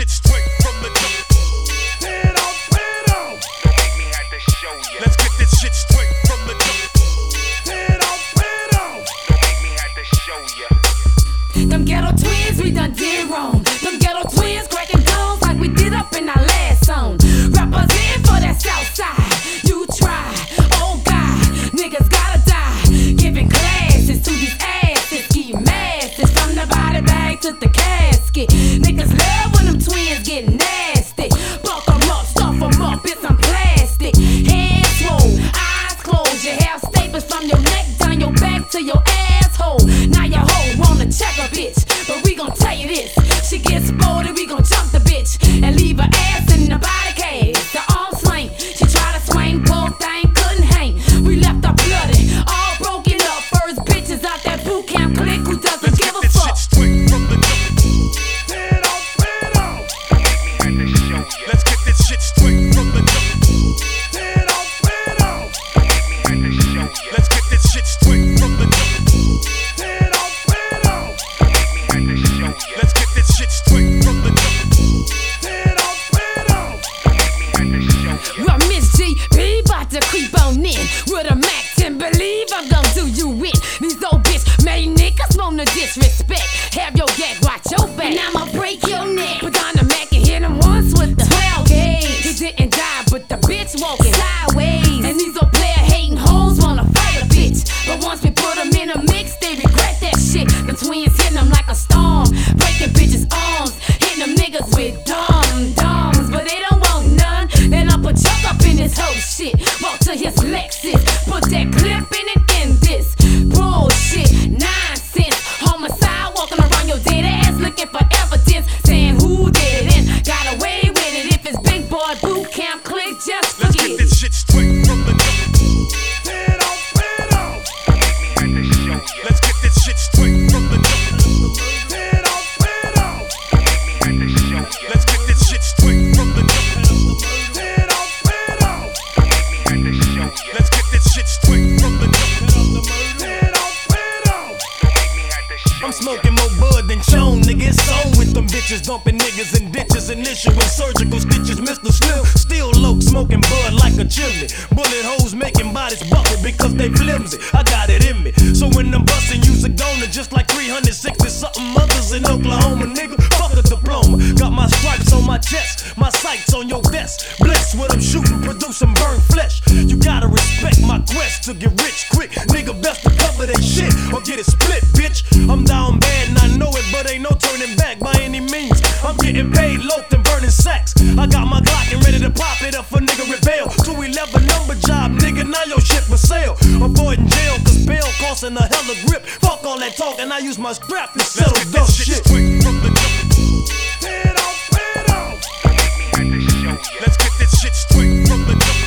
shit straight from the jump. Head off. Don't make me have to show ya. Let's get this shit straight from the jump. Head off. Don't make me have to show ya. Them Ghetto Twiinz, we done did wrong. Them Ghetto Twiinz down your back to your asshole. Now your hoe wanna check a bitch, but we gon' tell you this. She gets spoiled and we gon' jump the have to show ya. Let's get this shit straight from the jump. Head off, head off. Don't make me have to show ya. Well, Miss G, B bout to creep on in with a Mac 10. Believe I'm gonna do you in. These old bitch made niggas wanna disrespect. Have your gag, watch your back. And I'ma break your neck. Put on the Mac and hit him once with the 12 gauge. He didn't die, but the bitch walking sideways. And these old player hating hoes wanna fight a bitch. But once we put them in a mix, they regret that shit. The twins hitting them like a storm. Let's get this shit straight from the jump. Don't make me have to show. Let's this shit straight from the. Don't make me have to show I'm smoking more bud than Chong, nigga. It's with them bitches, dumping niggas in ditches and issuing surgical stitches. Mr. Slim, still low, smoking bud like a chimney. Bullet holes making bodies buckle because they flimsy. I got it in me. So when I'm busting, use a goner just like 360 something mothers in Oklahoma, nigga. Fuck a diploma. Got my stripes on my chest, my sights on your vest. Bless what I'm shooting, producing burnt flesh. You gotta respect my quest to get rich quick. Nigga, best to cover that shit or get it split, bitch. I'm down bad and I know it, but ain't no turning back by any means. I'm getting paid, loafed and burning sacks. I got my Glock and ready to pop it up for nigga rebel. 211 number job, nigga, now your shit for sale. Avoiding jail, cause bail costing a hell of grip. Fuck all that talk and I use my scrap to settle dumb this shit shit. Let's get this shit straight from the jump.